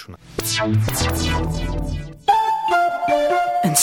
շունը։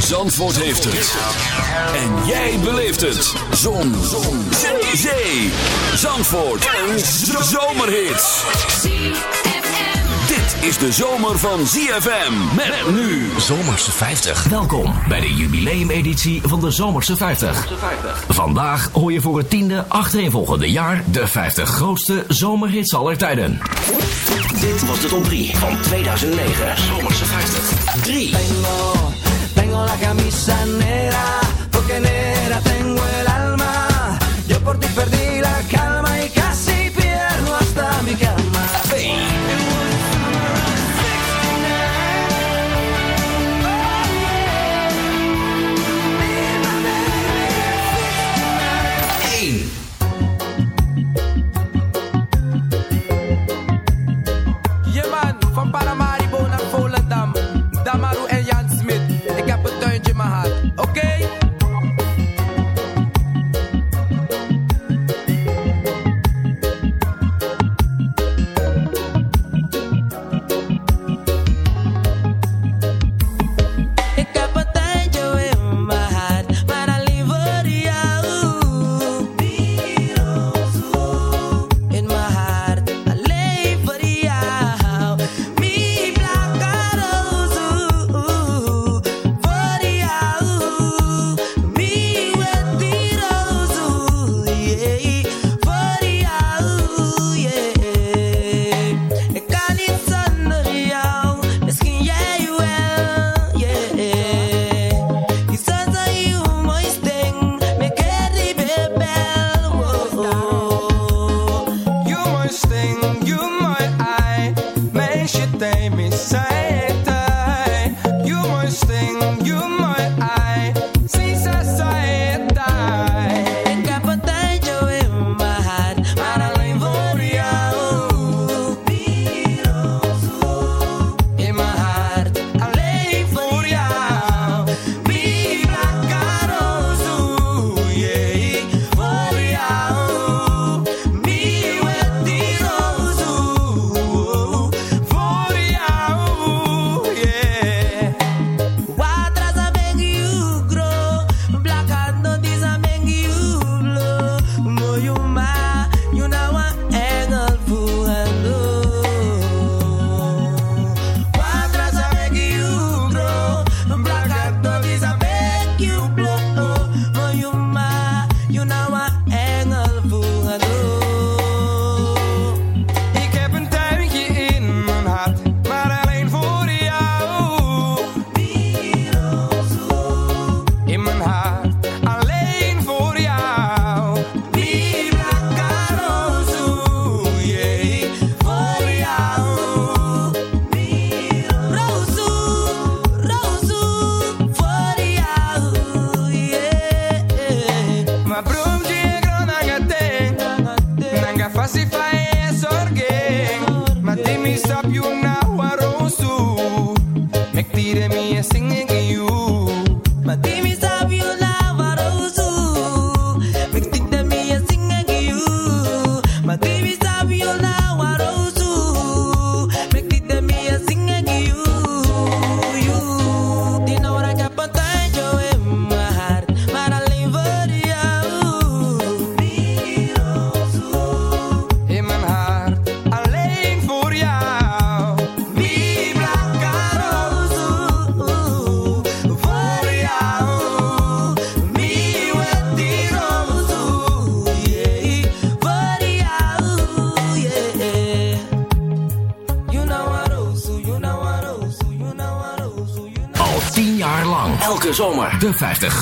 Zandvoort heeft het. En jij beleeft het. Zon. Zon. Zee. Zee. Zandvoort. Een zomerhit. Dit is de zomer van ZFM. Met nu. Zomerse 50. Welkom bij de jubileumeditie van de Zomerse 50. Vandaag hoor je voor het tiende achtereenvolgende jaar de 50 grootste zomerhits aller tijden. Dit was de top 3 van 2009. Zomerse 50. 3. La camisa negra, porque negra tengo el alma. Yo por ti perdí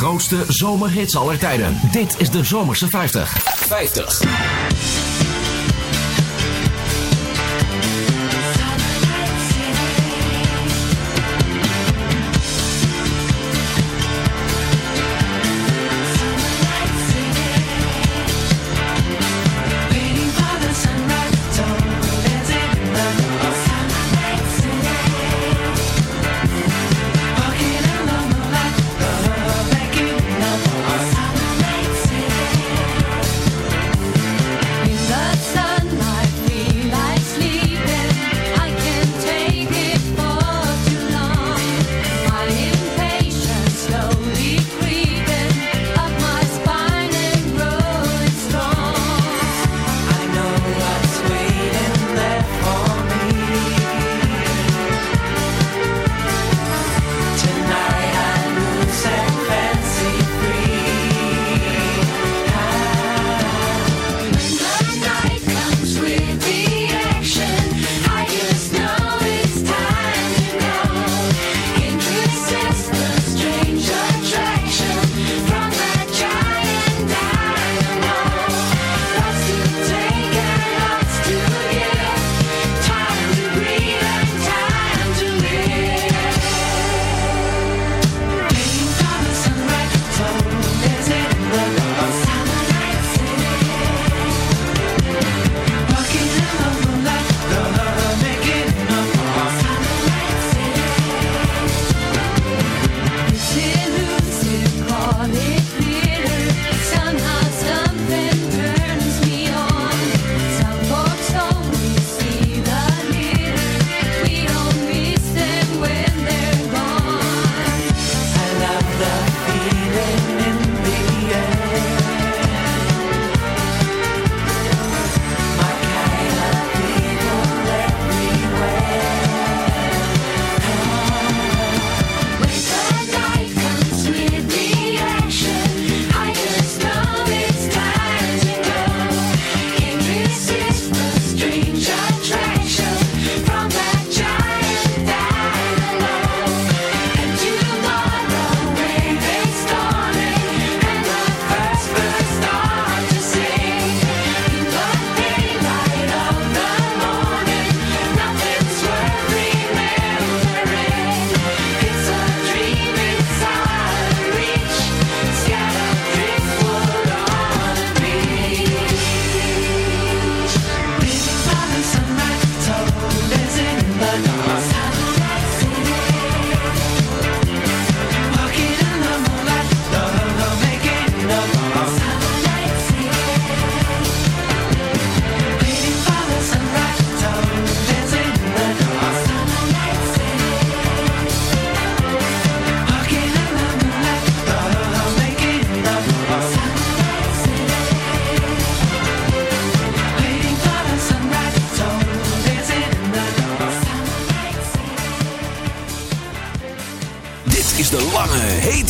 grootste zomerhits aller tijden. Dit is de Zomerse 50. 50. the feeling.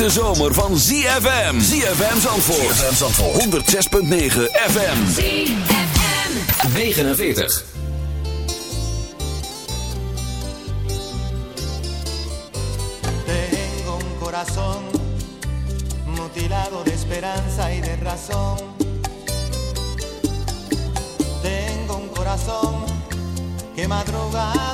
hete zomer van ZFM. ZFM Zandvoort. ZFM Zandvoort. 106.9 FM. ZFM. 49. Tengo un corazón mutilado de esperanza y de razón. Tengo un corazón que madrugada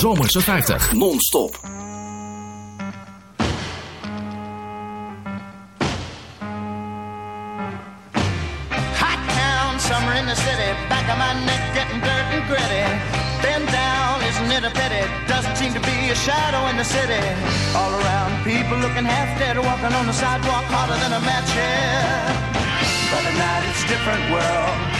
Zomerse 50. Non-stop. Hot town, summer in the city, back of my neck getting dirt and gritty. Bend down, isn't it a pity? Doesn't seem to be a shadow in the city. All around, people looking half dead, walking on the sidewalk harder than a match here. But at night it's a different world.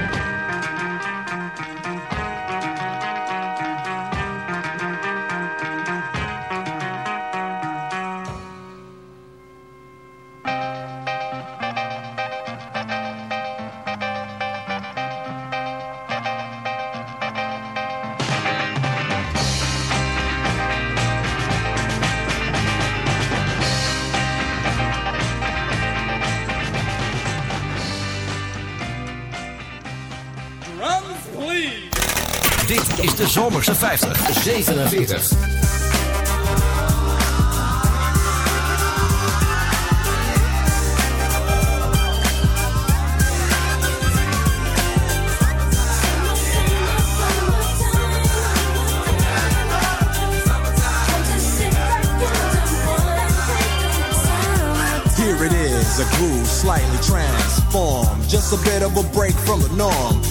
Zomerse 50. 47. Here it is, a groove slightly transformed. Just a bit of a break from the norm.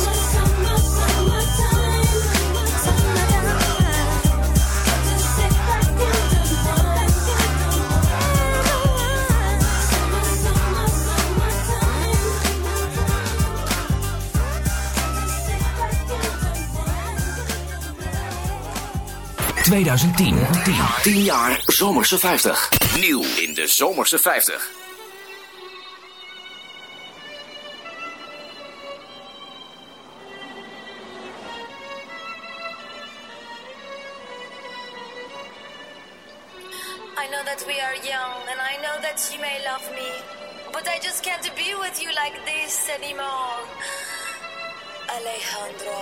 2010. 10, 10 jaar Zomerse 50. Nieuw in de Zomerse 50. I know that we are young, and I know that you may love me, but I just can't be with you like this anymore. Alejandro.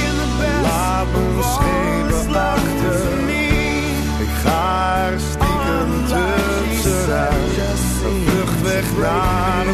Schepen achter. Ik ga er stiekem tussenuit. Een vlucht weg naar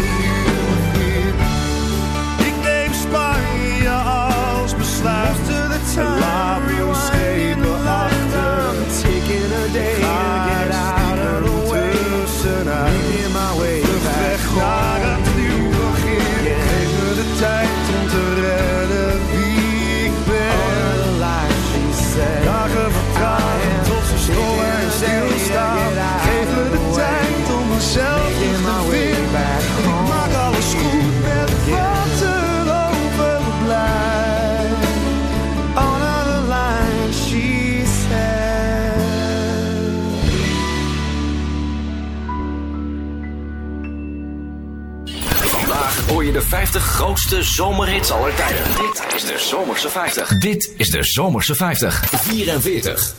50 grootste zomerhits aller tijden. Dit is de Zomerse 50. Dit is de Zomerse 50. 44.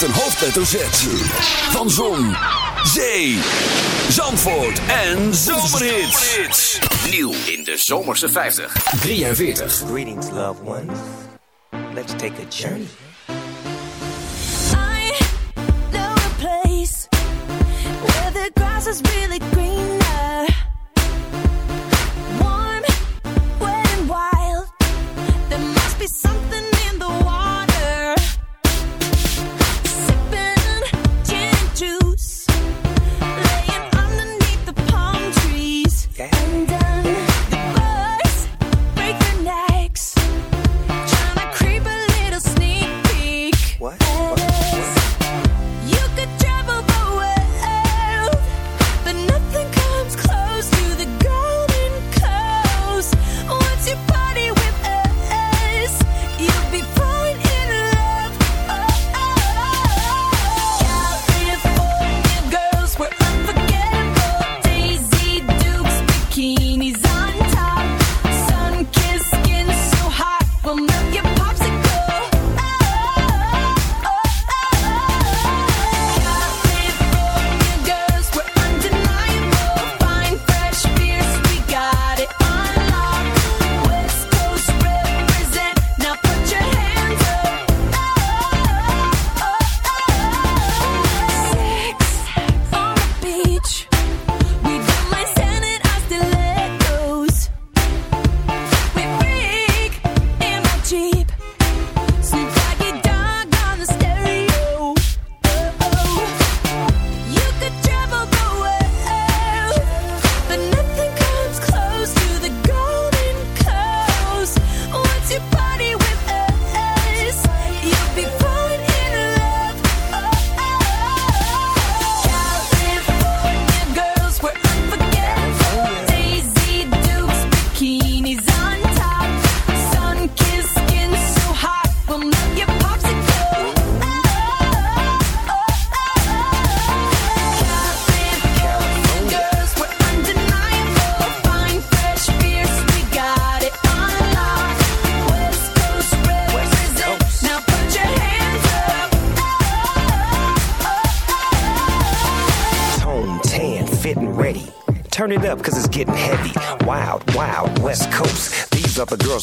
met een hoofdletter Z. Van Zon, Zee, Zandvoort en Zomerhits. Nieuw in de Zomerse 50. 43. Greetings, loved ones. Let's take a journey. I know a place where the grass is really greener.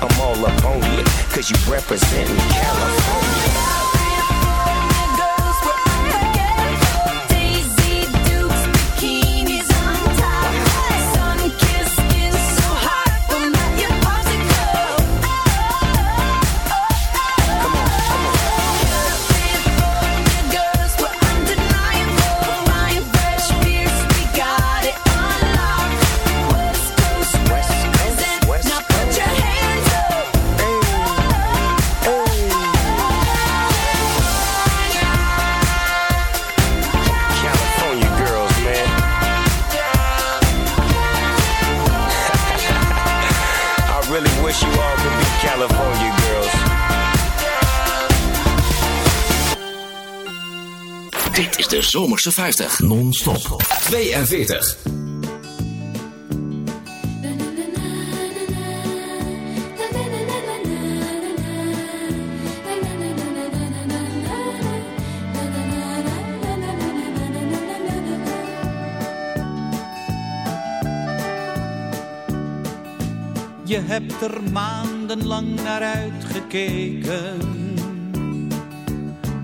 I'm all up on you, cause you representin' California. Dit is de Zomerse 50. Non-stop. 42. Je hebt er maandenlang naar uitgekeken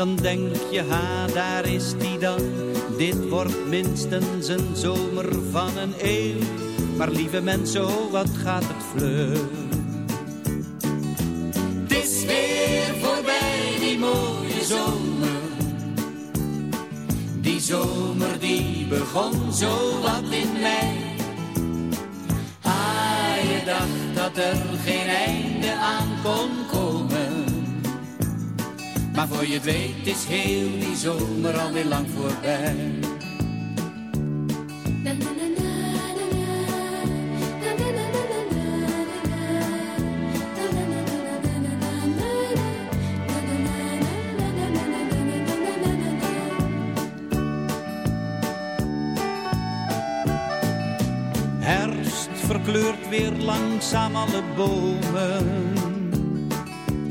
Dan denk je, ha, daar is die dan. Dit wordt minstens een zomer van een eeuw. Maar lieve mensen, oh, wat gaat het vlug. Het is weer voorbij, die mooie zomer. Die zomer die begon zo wat in mei. Ah, je dacht dat er geen einde aan kon komen. Maar voor je het weet is heel die zomer alweer lang voorbij. Herfst verkleurt weer langzaam alle bomen.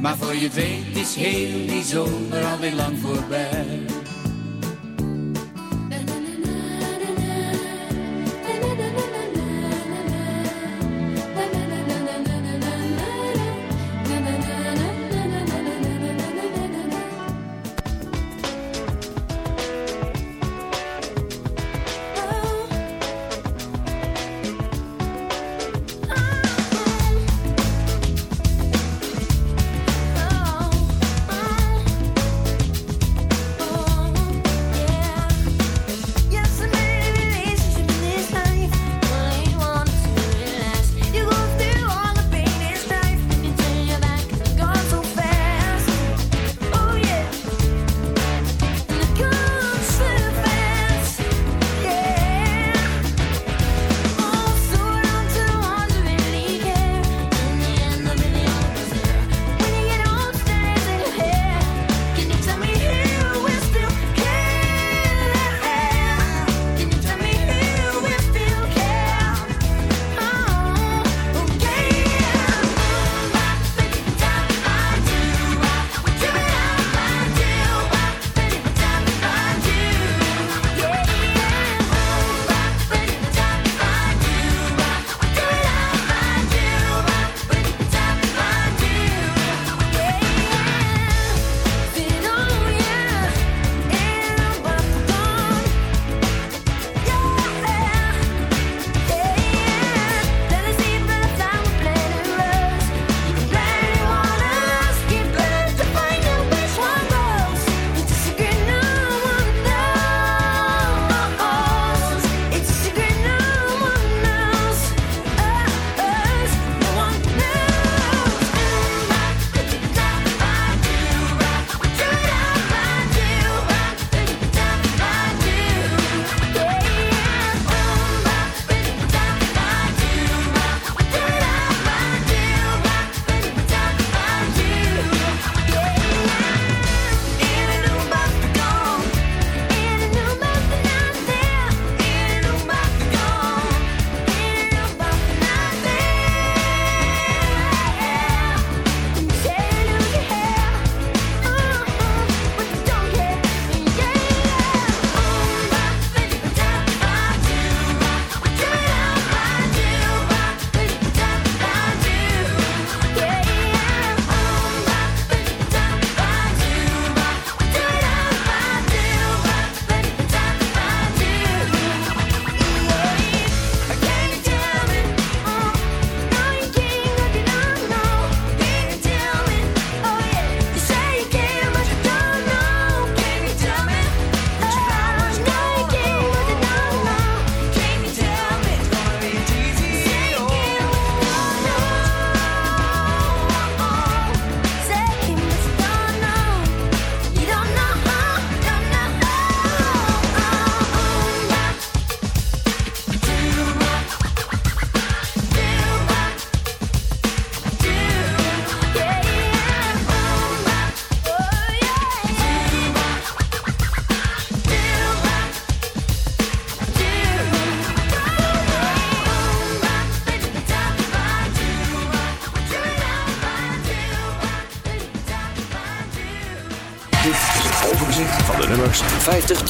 Maar voor je weet is heel die zomer alweer lang voorbij.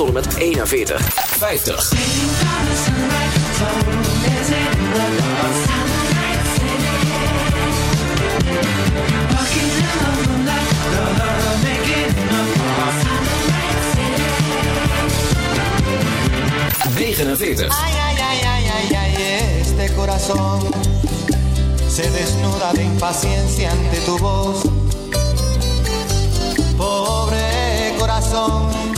Tot en met 41. 50. Negenenveertig. Ay, ay, ay, ay, ay, ay, este corazón se desnuda de impaciencia ante tu voz. Pobre corazón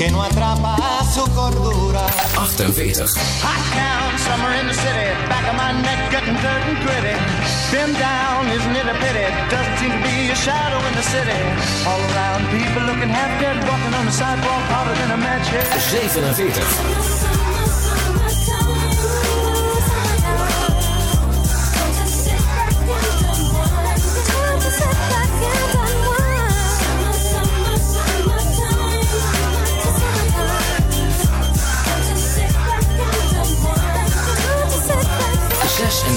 que no atrapa su cordura. 48. Hot town, summer in the city. Back of my neck getting dirt and gritty. Been down, isn't it a pity? Doesn't seem to be a shadow in the city. All around, people looking half dead, walking on the sidewalk harder than a match head. 47.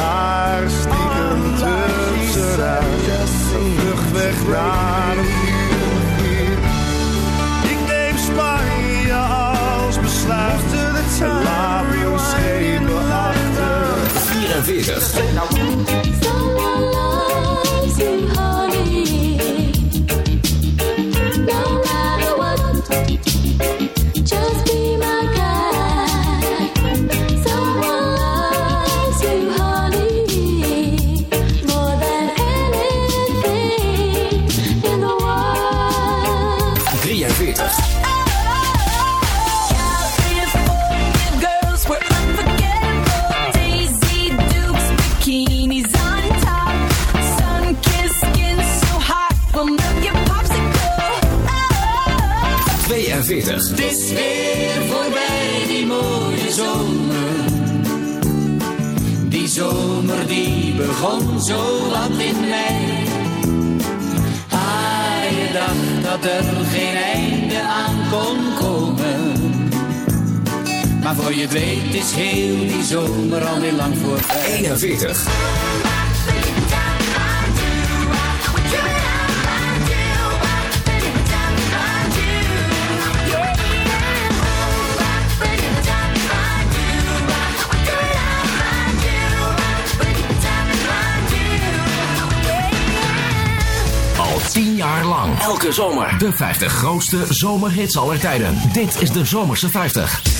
Er stiekem tussenuit. Een vlucht weg naar een. Ik neem Spanje als besluit. Laat me schepen achter. 44. Zomer die begon zo wat in mei. Ah, je dacht dat er geen einde aan kon komen. Maar voor je weet is heel die zomer alweer lang voorbij. 41. Elke zomer. De 50 grootste zomerhits aller tijden. Dit is de Zomerse 50.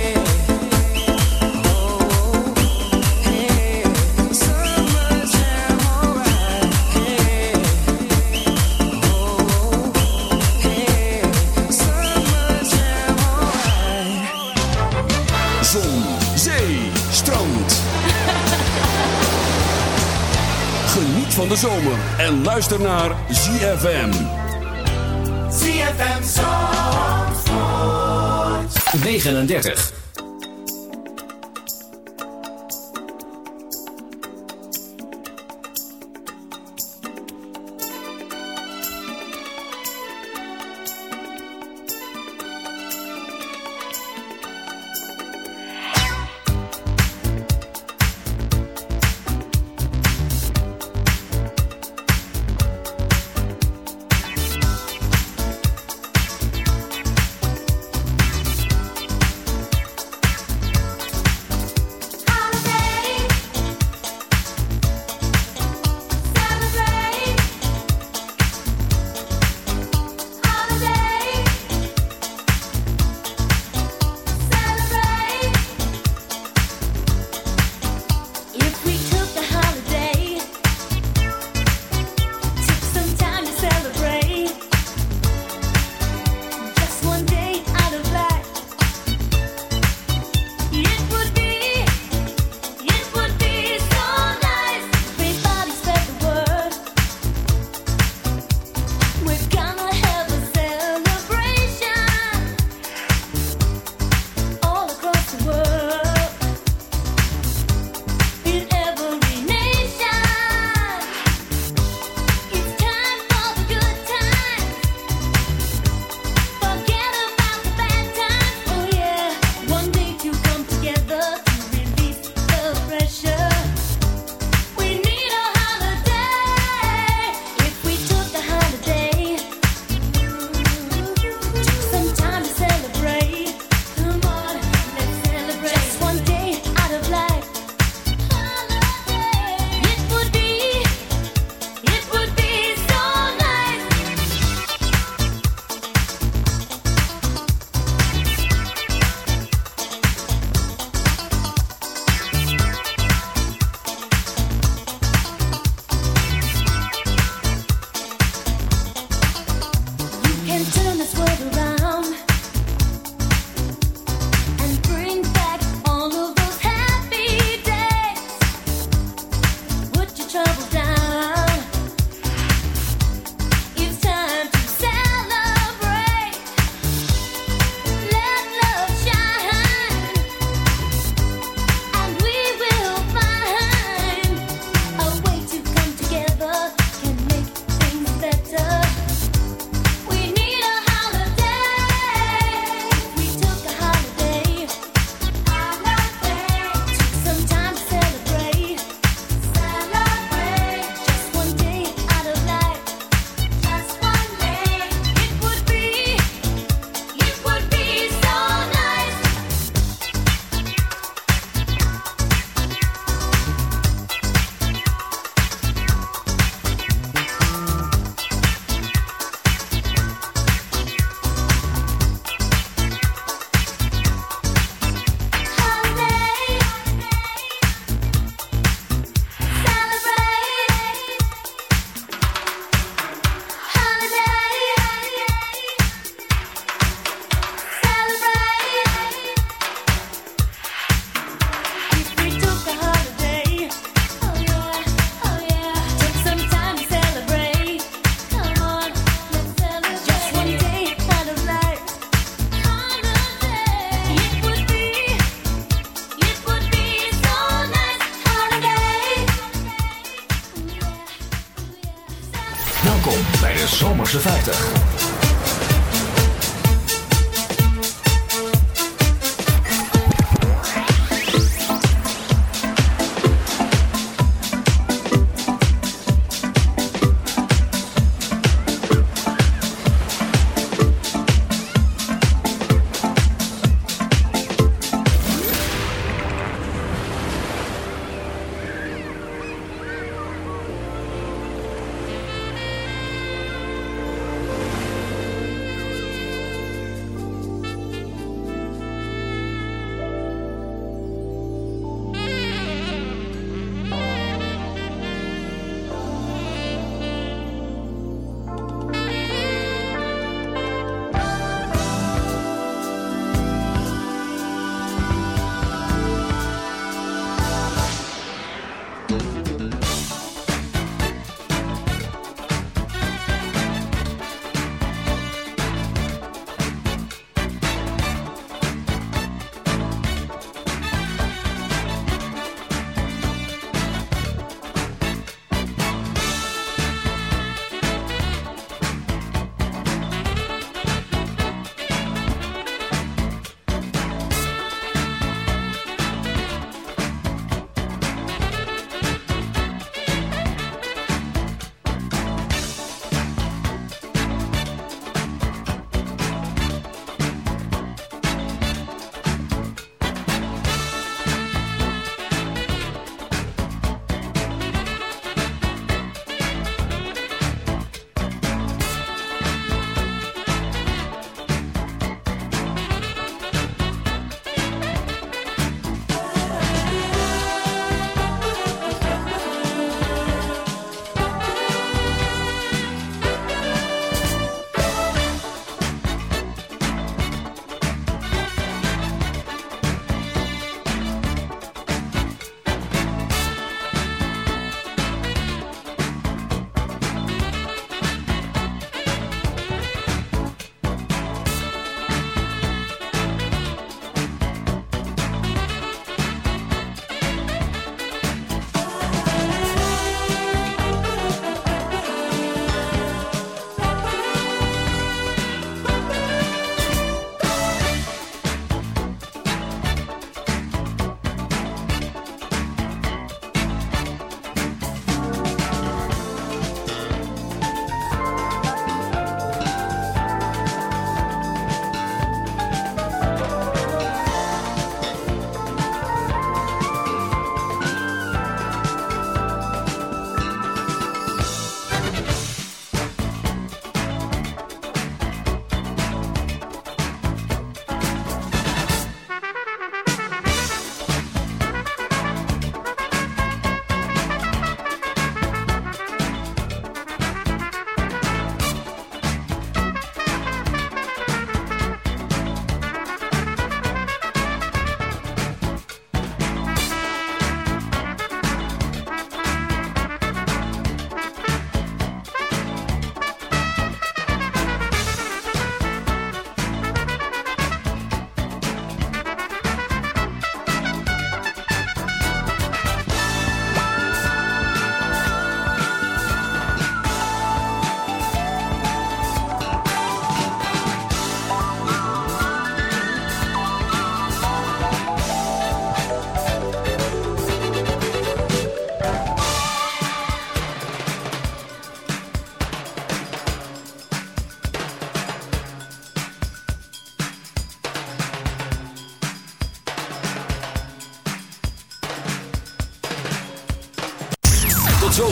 de zomer en luister naar ZFM. ZFM Zandvoort. 39.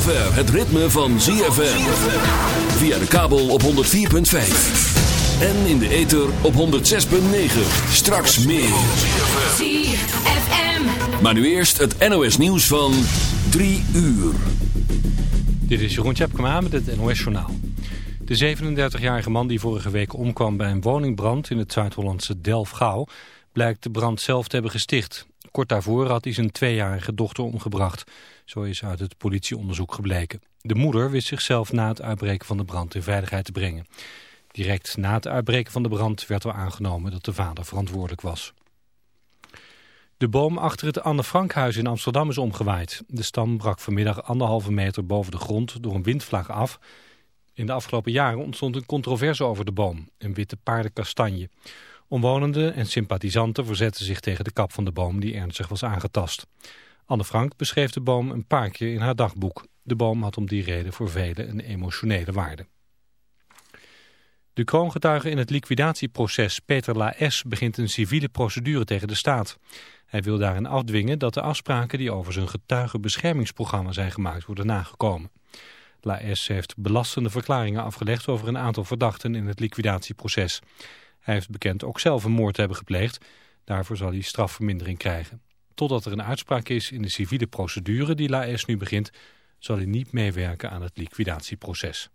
Zover het ritme van ZFM. Via de kabel op 104.5. En in de ether op 106.9. Straks meer. ZFM. Maar nu eerst het NOS nieuws van 3 uur. Dit is Jeroen Tjepkema met het NOS Journaal. De 37-jarige man die vorige week omkwam bij een woningbrand in het Zuid-Hollandse Delfgauw... blijkt de brand zelf te hebben gesticht. Kort daarvoor had hij zijn tweejarige dochter omgebracht. Zo is uit het politieonderzoek gebleken. De moeder wist zichzelf na het uitbreken van de brand in veiligheid te brengen. Direct na het uitbreken van de brand werd er aangenomen dat de vader verantwoordelijk was. De boom achter het Anne Frankhuis in Amsterdam is omgewaaid. De stam brak vanmiddag anderhalve meter boven de grond door een windvlaag af. In de afgelopen jaren ontstond een controverse over de boom, een witte paardenkastanje. Omwonenden en sympathisanten verzetten zich tegen de kap van de boom die ernstig was aangetast. Anne Frank beschreef de boom een paar keer in haar dagboek. De boom had om die reden voor velen een emotionele waarde. De kroongetuige in het liquidatieproces Peter Laes begint een civiele procedure tegen de staat. Hij wil daarin afdwingen dat de afspraken die over zijn getuigenbeschermingsprogramma zijn gemaakt worden nagekomen. Laes heeft belastende verklaringen afgelegd over een aantal verdachten in het liquidatieproces. Hij heeft bekend ook zelf een moord te hebben gepleegd. Daarvoor zal hij strafvermindering krijgen. Totdat er een uitspraak is in de civiele procedure die Laes nu begint, zal hij niet meewerken aan het liquidatieproces.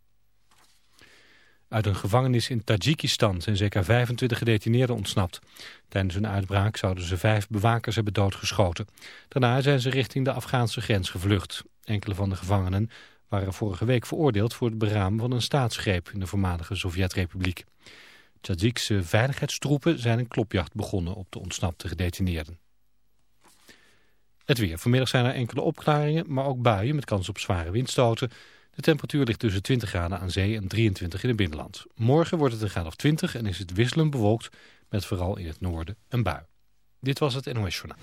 Uit een gevangenis in Tajikistan zijn zeker 25 gedetineerden ontsnapt. Tijdens hun uitbraak zouden ze vijf bewakers hebben doodgeschoten. Daarna zijn ze richting de Afghaanse grens gevlucht. Enkele van de gevangenen waren vorige week veroordeeld voor het beramen van een staatsgreep in de voormalige Sovjet-republiek. Tajikse veiligheidstroepen zijn een klopjacht begonnen op de ontsnapte gedetineerden. Het weer. Vanmiddag zijn er enkele opklaringen, maar ook buien met kans op zware windstoten. De temperatuur ligt tussen 20 graden aan zee en 23 in het binnenland. Morgen wordt het een graad of 20 en is het wisselend bewolkt met vooral in het noorden een bui. Dit was het NOS Journaal.